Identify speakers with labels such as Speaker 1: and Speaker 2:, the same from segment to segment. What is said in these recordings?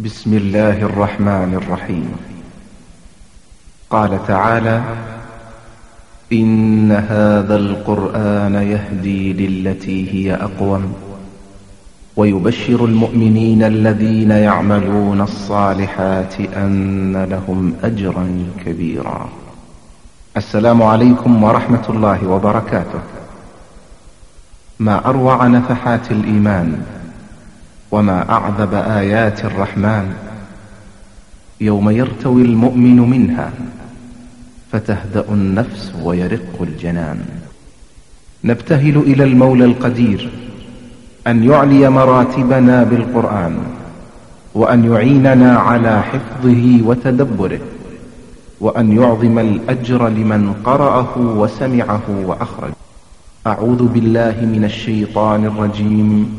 Speaker 1: بسم الله الرحمن الرحيم. قال تعالى إن هذا القرآن يهدي للتي هي أقوم ويبشر المؤمنين الذين يعملون الصالحات أن لهم أجرا كبيرا. السلام عليكم ورحمة الله وبركاته. ما أروع نفحات الإيمان وما أعذب آيات الرحمن يوم يرتوي المؤمن منها فتهدأ النفس ويرق الجنان. نبتهل إلى المولى القدير أن يعلي مراتبنا بالقرآن وأن يعيننا على حفظه وتدبره وأن يعظم الأجر لمن قرأه وسمعه وأخرج أعوذ بالله من الشيطان الرجيم.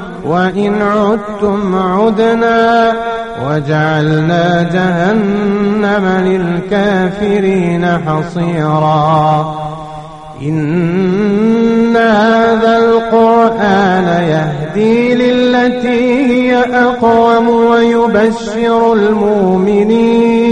Speaker 2: وإن عدتم عدنا وجعلنا جهنم للكافرين حصيرا. إن هذا القرآن يهدي للتي هي أقوم ويبشر المؤمنين.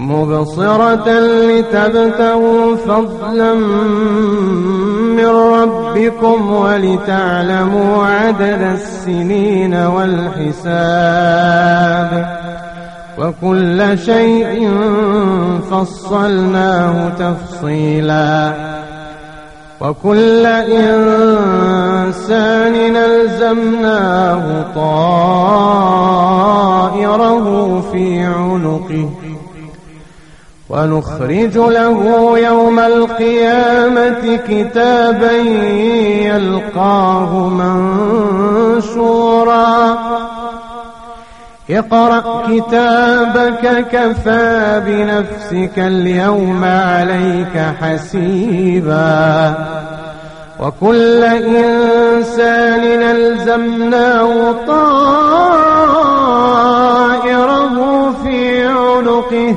Speaker 2: مبصرة لتبتغوا فضلا من ربكم ولتعلموا عدد السنين والحساب وكل شيء فصلناه تفصيلا وكل إنسان نلزمناه طائره في عنقه ونخرج له يوم القيامة كتابا يلقاه منشورا. اقرأ كتابك كفى بنفسك اليوم عليك حسيبا. وكل إنسان ألزمناه طائره في عنقه.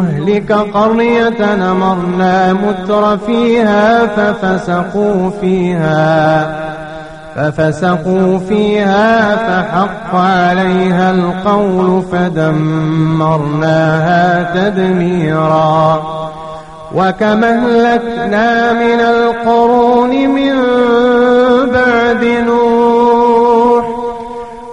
Speaker 2: نهلك قرية نمرنا متر فيها ففسقوا فيها ففسقوا فيها فحق عليها القول فدمرناها تدميرا. وكم أهلكنا من القرون من بعد نوح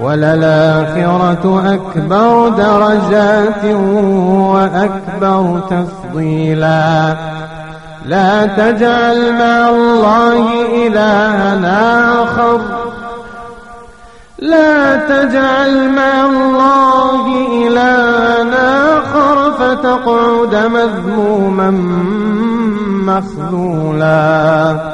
Speaker 2: وللآخرة أكبر درجات وأكبر تفضيلا. لا تجعل مع الله إلها آخر. لا تجعل مع الله إلهنا آخر فتقعد مذموما مخذولا.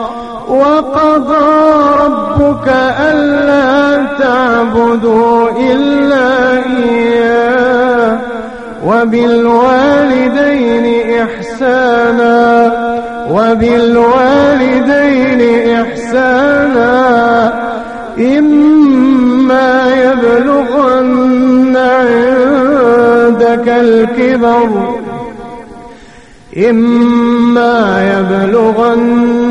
Speaker 2: وقضى ربك ألا تعبدوا إلا إياه وبالوالدين إحسانا وبالوالدين إحسانا إما يبلغن عندك الكبر إما يبلغن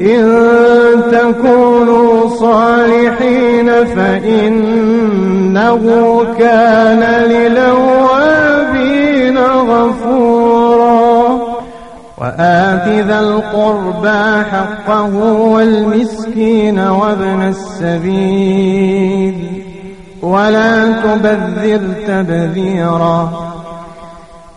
Speaker 2: إن تكونوا صالحين فإنه كان للوابين غفورا. وآت ذا القربى حقه والمسكين وابن السبيل. ولا تبذر تبذيرا.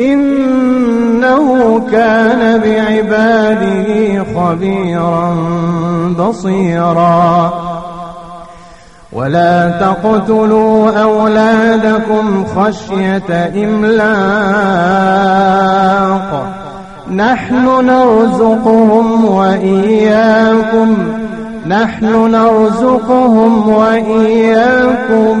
Speaker 2: إنه كان بعباده خبيرا بصيرا. ولا تقتلوا أولادكم خشية إملاق. نحن نرزقهم وإياكم. نحن نرزقهم وإياكم.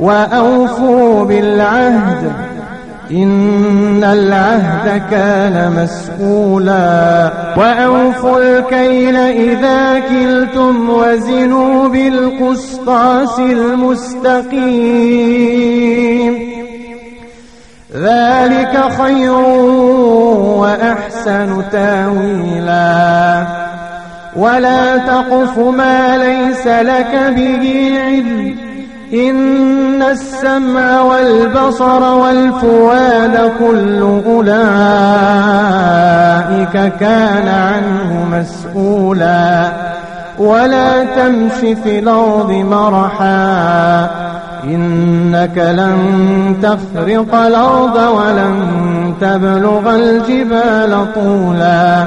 Speaker 2: وأوفوا بالعهد. إن العهد كان مسؤولا. وأوفوا الكيل إذا كلتم وزنوا بالقسطاس المستقيم. ذلك خير وأحسن تأويلا. ولا تقف ما ليس لك به علم. إن السمع والبصر والفواد كل أولئك كان عنه مسؤولا. ولا تمش في الأرض مرحا إنك لن تخرق الأرض ولن تبلغ الجبال طولا.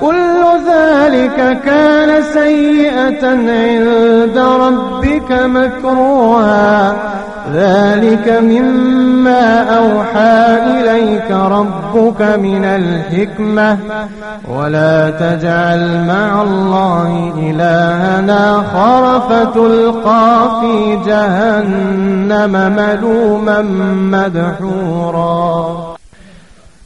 Speaker 2: كل ذلك كان سيئة عند ربك مكروها. ذلك مما أوحى إليك ربك من الحكمة. ولا تجعل مع الله إلهنا آخر فتلقى في جهنم ملوما مدحورا.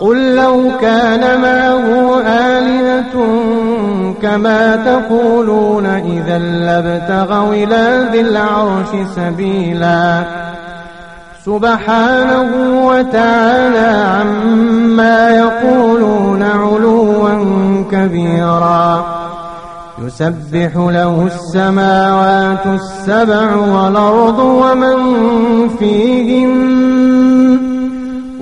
Speaker 2: قل لو كان معه آلهة كما تقولون إذا لابتغوا إلى ذي العرش سبيلا. سبحانه وتعالى عما يقولون علوا كبيرا. يسبح له السماوات السبع والأرض ومن فيهن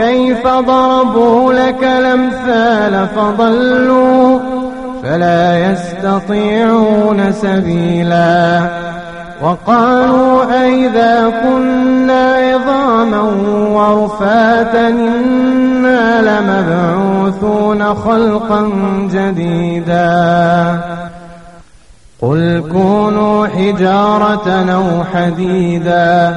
Speaker 2: كيف ضربوا لك الأمثال فضلوا فلا يستطيعون سبيلا وقالوا أئذا كنا عظاما ورفاتا إنا لمبعوثون خلقا جديدا قل كونوا حجارة أو حديدا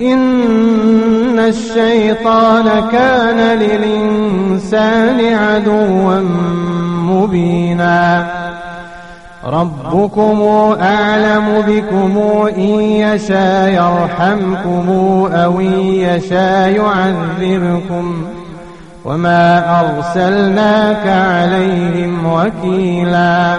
Speaker 2: إن الشيطان كان للإنسان عدوا مبينا. ربكم أعلم بكم إن يشاء يرحمكم أو إن يشاء يعذبكم. وما أرسلناك عليهم وكيلا.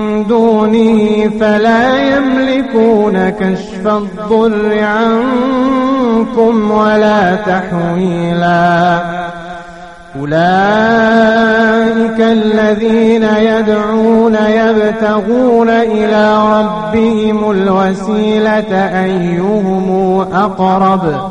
Speaker 2: دونه فلا يملكون كشف الضر عنكم ولا تحويلا. أولئك الذين يدعون يبتغون إلى ربهم الوسيلة أيهم أقرب؟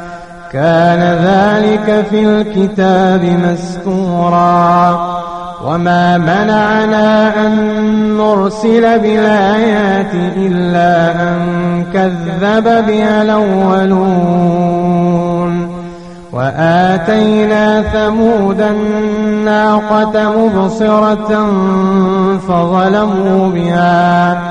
Speaker 2: كان ذلك في الكتاب مستورا وما منعنا أن نرسل بالآيات إلا أن كذب بها الأولون وآتينا ثمود الناقة مبصرة فظلموا بها.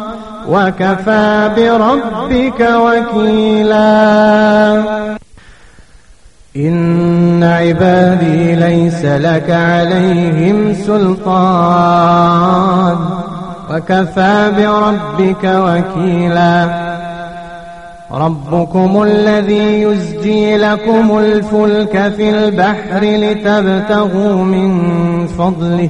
Speaker 2: وكفى بربك وكيلا. إن عبادي ليس لك عليهم سلطان. وكفى بربك وكيلا. ربكم الذي يزجي لكم الفلك في البحر لتبتغوا من فضله.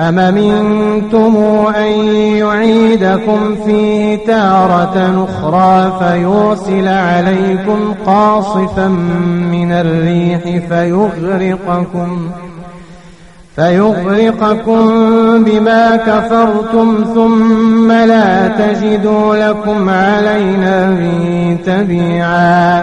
Speaker 2: أم منتم أن يعيدكم فيه تارة أخرى فيرسل عليكم قاصفا من الريح فيغرقكم فيغرقكم بما كفرتم ثم لا تجدوا لكم علينا من تبيعا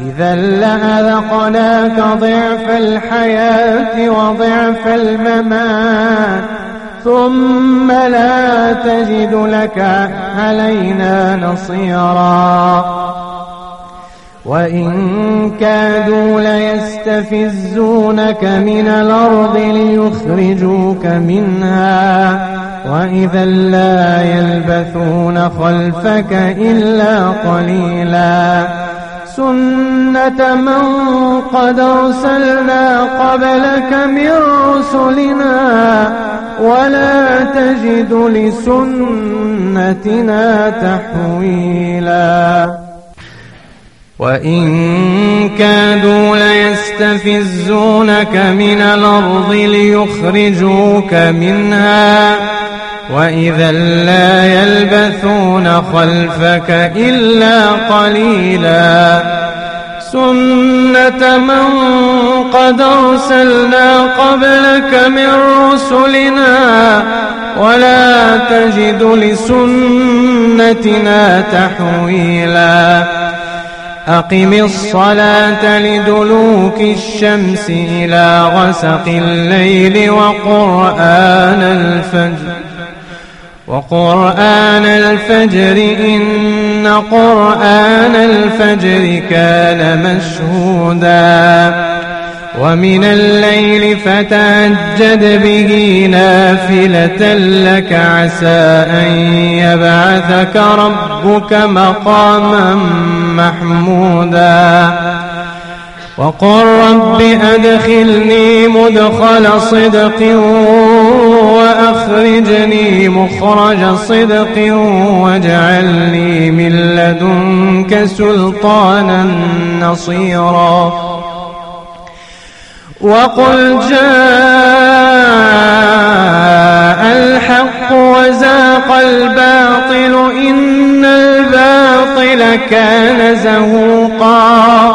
Speaker 2: إذا لأذقناك ضعف الحياة وضعف الممات ثم لا تجد لك علينا نصيرا. وإن كادوا ليستفزونك من الأرض ليخرجوك منها. وإذا لا يلبثون خلفك إلا قليلا. سنة من قد أرسلنا قبلك من رسلنا ولا تجد لسنتنا تحويلا وإن كادوا ليستفزونك من الأرض ليخرجوك منها وإذا لا يلبثون خلفك إلا قليلا سنة من قد أرسلنا قبلك من رسلنا ولا تجد لسنتنا تحويلا أقم الصلاة لدلوك الشمس إلى غسق الليل وقرآن الفجر وقرآن الفجر إن قرآن الفجر كان مشهودا. ومن الليل فتهجد به نافلة لك عسى أن يبعثك ربك مقاما محمودا. وقل رب أدخلني مدخل صدق وأخرجني مخرج صدق واجعلني من لدنك سلطانا نصيرا. وقل جاء الحق وزاق الباطل إن الباطل كان زهوقا.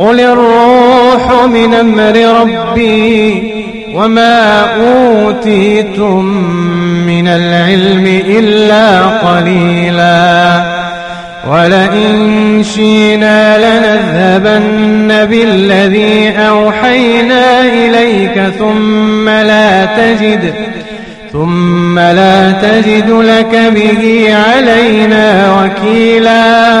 Speaker 2: قل الروح من أمر ربي وما أوتيتم من العلم إلا قليلا ولئن شينا لنذهبن بالذي أوحينا إليك ثم لا تجد ثم لا تجد لك به علينا وكيلا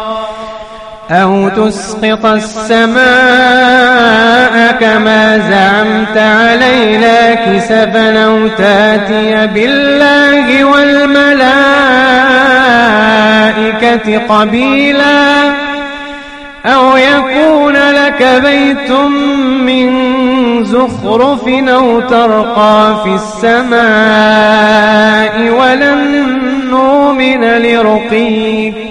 Speaker 2: أو تسقط السماء كما زعمت علينا كسفا أو تاتي بالله والملائكة قبيلا أو يكون لك بيت من زخرف أو ترقى في السماء ولن نؤمن لرقيك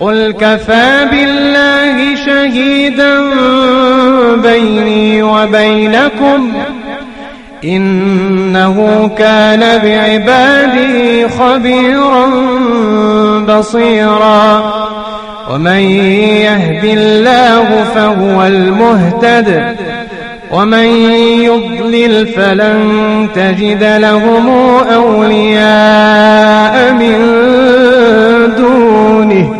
Speaker 2: قل كفى بالله شهيدا بيني وبينكم إنه كان بعباده خبيرا بصيرا ومن يهد الله فهو المهتد ومن يضلل فلن تجد لهم أولياء من دونه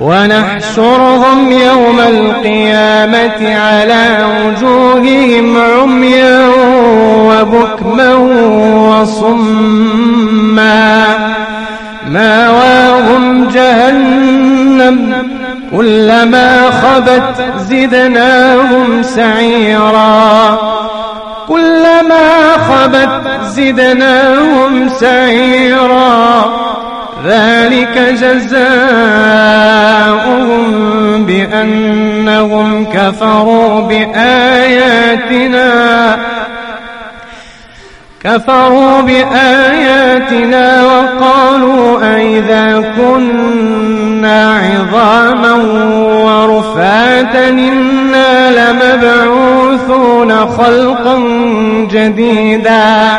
Speaker 2: ونحشرهم يوم القيامة على وجوههم عميا وبكما وصما. ماواهم جهنم كلما خبت زدناهم سعيرا. كلما خبت زدناهم سعيرا. ذلك جزاؤهم بأنهم كفروا بآياتنا كفروا بآياتنا وقالوا أئذا كنا عظاما ورفاتا إنا لمبعوثون خلقا جديدا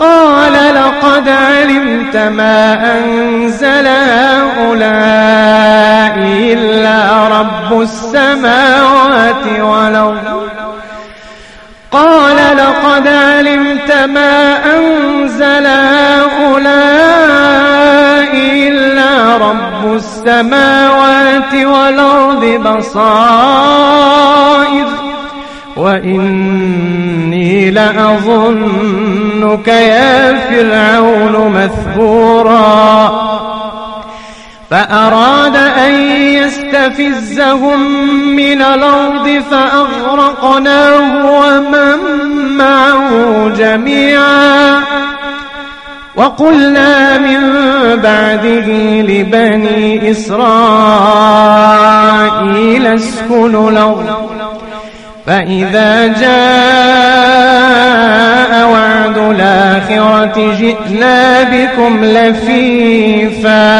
Speaker 2: قال لقد علمت ما أنزل هؤلاء إلا رب السماوات والأرض. قال لقد علمت ما أنزل هؤلاء إلا رب السماوات والأرض بصائر. وإني لأظنك يا فرعون مثبورا. فأراد أن يستفزهم من الأرض فأغرقناه ومن معه جميعا. وقلنا من بعده لبني إسرائيل اسكنوا الأرض. فإذا جاء وعد الآخرة جئنا بكم لفيفا.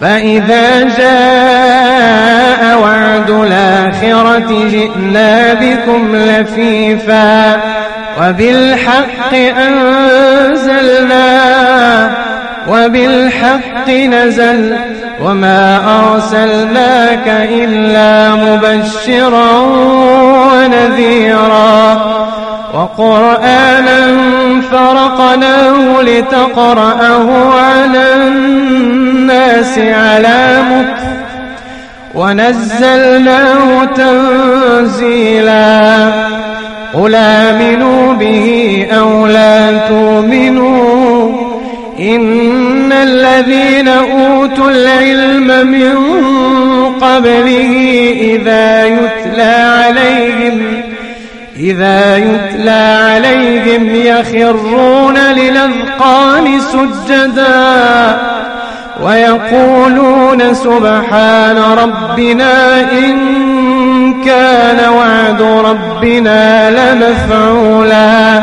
Speaker 2: فإذا جاء وعد الآخرة جئنا بكم لفيفا. وبالحق أنزلنا وبالحق نزل وما أرسلناك إلا مبشرا ونذيرا. وقرآنا فرقناه لتقرأه على الناس على مكف ونزلناه تنزيلا. قل آمنوا به أو لا تؤمنوا. الذين أوتوا العلم من قبله إذا يتلى عليهم إذا يتلى عليهم يخرون للأذقان سجدا ويقولون سبحان ربنا إن كان وعد ربنا لمفعولا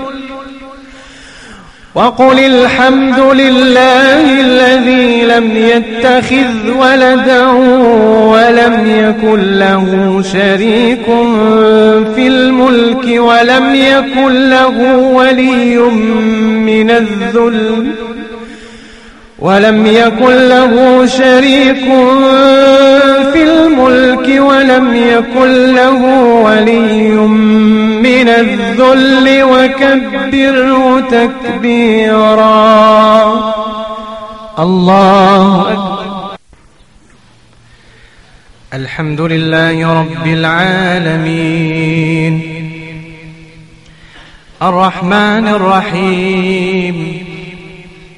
Speaker 2: وقل الحمد لله الذي لم يتخذ ولدا ولم يكن له شريك في الملك ولم يكن له ولي من الذل ولم يكن له شريك في الملك ولم يكن له ولي من الذل وكبره تكبيرا. الله أكبر. الحمد لله رب العالمين. الرحمن الرحيم.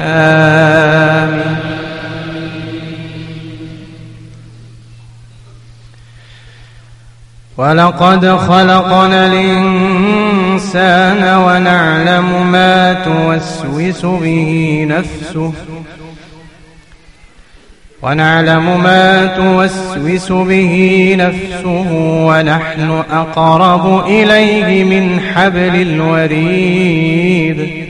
Speaker 2: آمين. ولقد خلقنا الإنسان ونعلم ما توسوس به نفسه. ونعلم ما توسوس به نفسه ونحن أقرب إليه من حبل الوريد.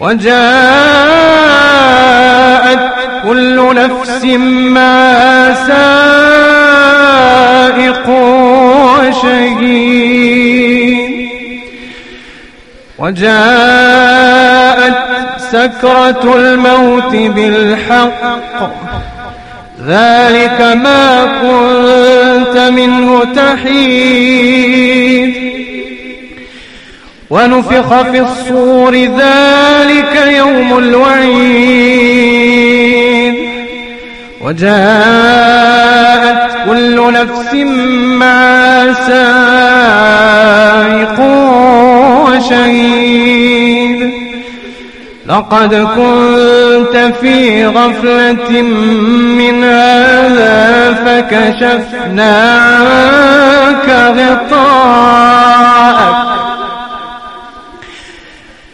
Speaker 2: وجاءت كل نفس ما سائق وشهيد. وجاءت سكرة الموت بالحق. ذلك ما كنت منه تحيد. ونفخ في الصور ذلك يوم الوعيد. وجاءت كل نفس مع سائق وشهيد. لقد كنت في غفلة من هذا فكشفنا عنك غطاءك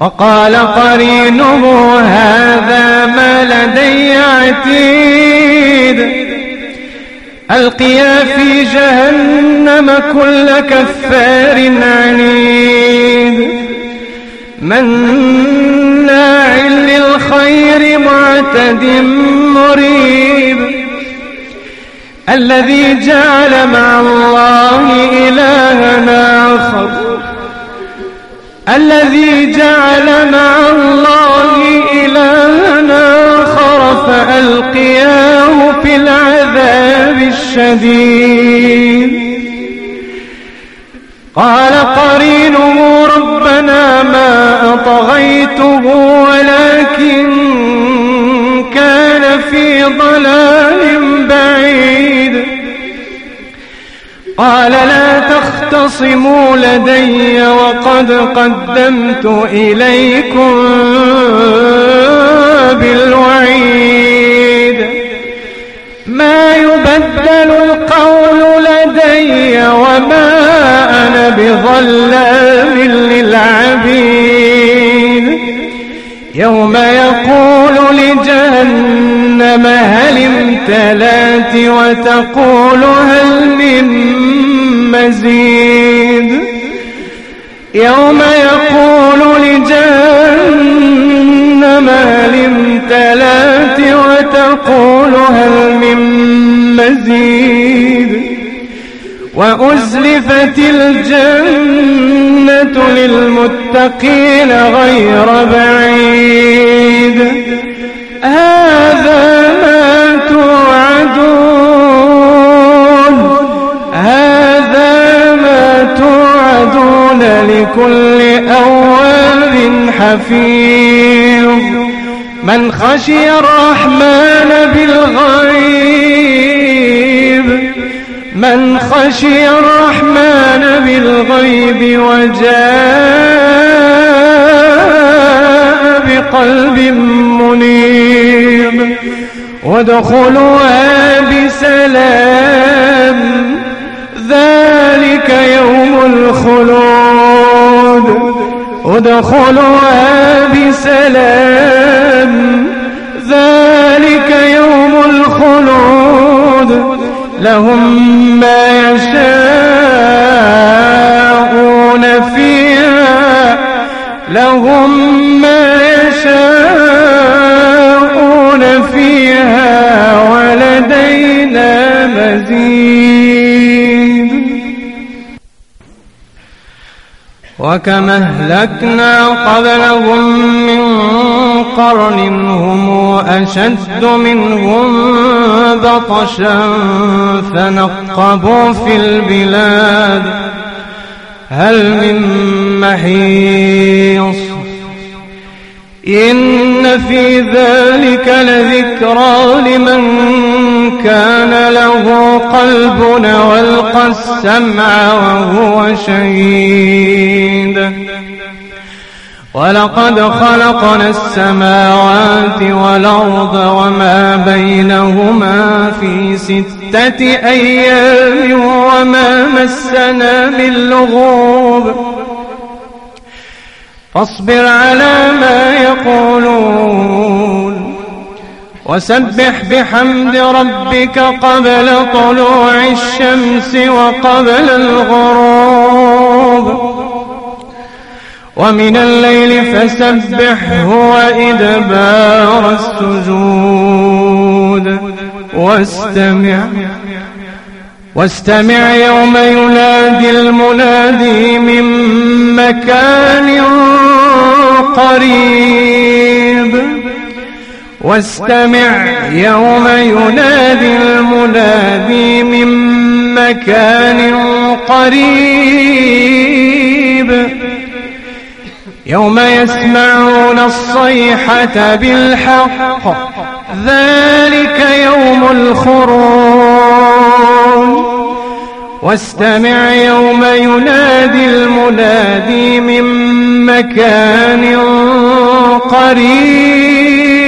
Speaker 2: وقال قرينه هذا ما لدي عتيد. ألقيا في جهنم كل كفار عنيد. مناع للخير معتد مريب. الذي جعل مع الله إلهنا آخر. الذي جعل مع الله إلهنا آخر فألقياه في العذاب الشديد. قال قرينه ربنا ما أطغيته ولكن كان في ضلال بعيد. قال لا تختصموا لدي وقد قدمت إليكم بالوعيد. ما يبدل القول لدي وما أنا بظلام للعبيد. يوم يقول لجهنم هل امتلأت وتقول هل من مزيد يوم يقول لجهنم هل امتلأت وتقول هل من مزيد وأزلفت الجنة للمتقين غير بعيد هذا ما توعدون لكل أواب حفيظ. من خشي الرحمن بالغيب من خشي الرحمن بالغيب وجاء بقلب منيب. وادخلوها بسلام ذلك يوم الخلود. ادخلوها بسلام. ذلك يوم الخلود. لهم ما يشاءون فيها. لهم ما يشاءون فيها. ولدينا مزيد. وكما أهلكنا قبلهم من قرن هم أشد منهم بطشا فنقبوا في البلاد. هل من محيص؟ إن في ذلك لذكرى لمن كان له قلب والقى السمع وهو شهيد. ولقد خلقنا السماوات والأرض وما بينهما في ستة أيام وما مسنا من لغوب. فاصبر على ما يقولون. وسبح بحمد ربك قبل طلوع الشمس وقبل الغروب. ومن الليل فسبحه وإدبار السجود. واستمع. واستمع يوم ينادي المنادي من مكان قريب. واستمع يوم ينادي المنادي من مكان قريب. يوم يسمعون الصيحة بالحق ذلك يوم الخروج. واستمع يوم ينادي المنادي من مكان قريب.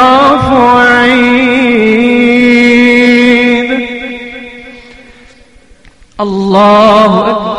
Speaker 2: وعيد الله أكبر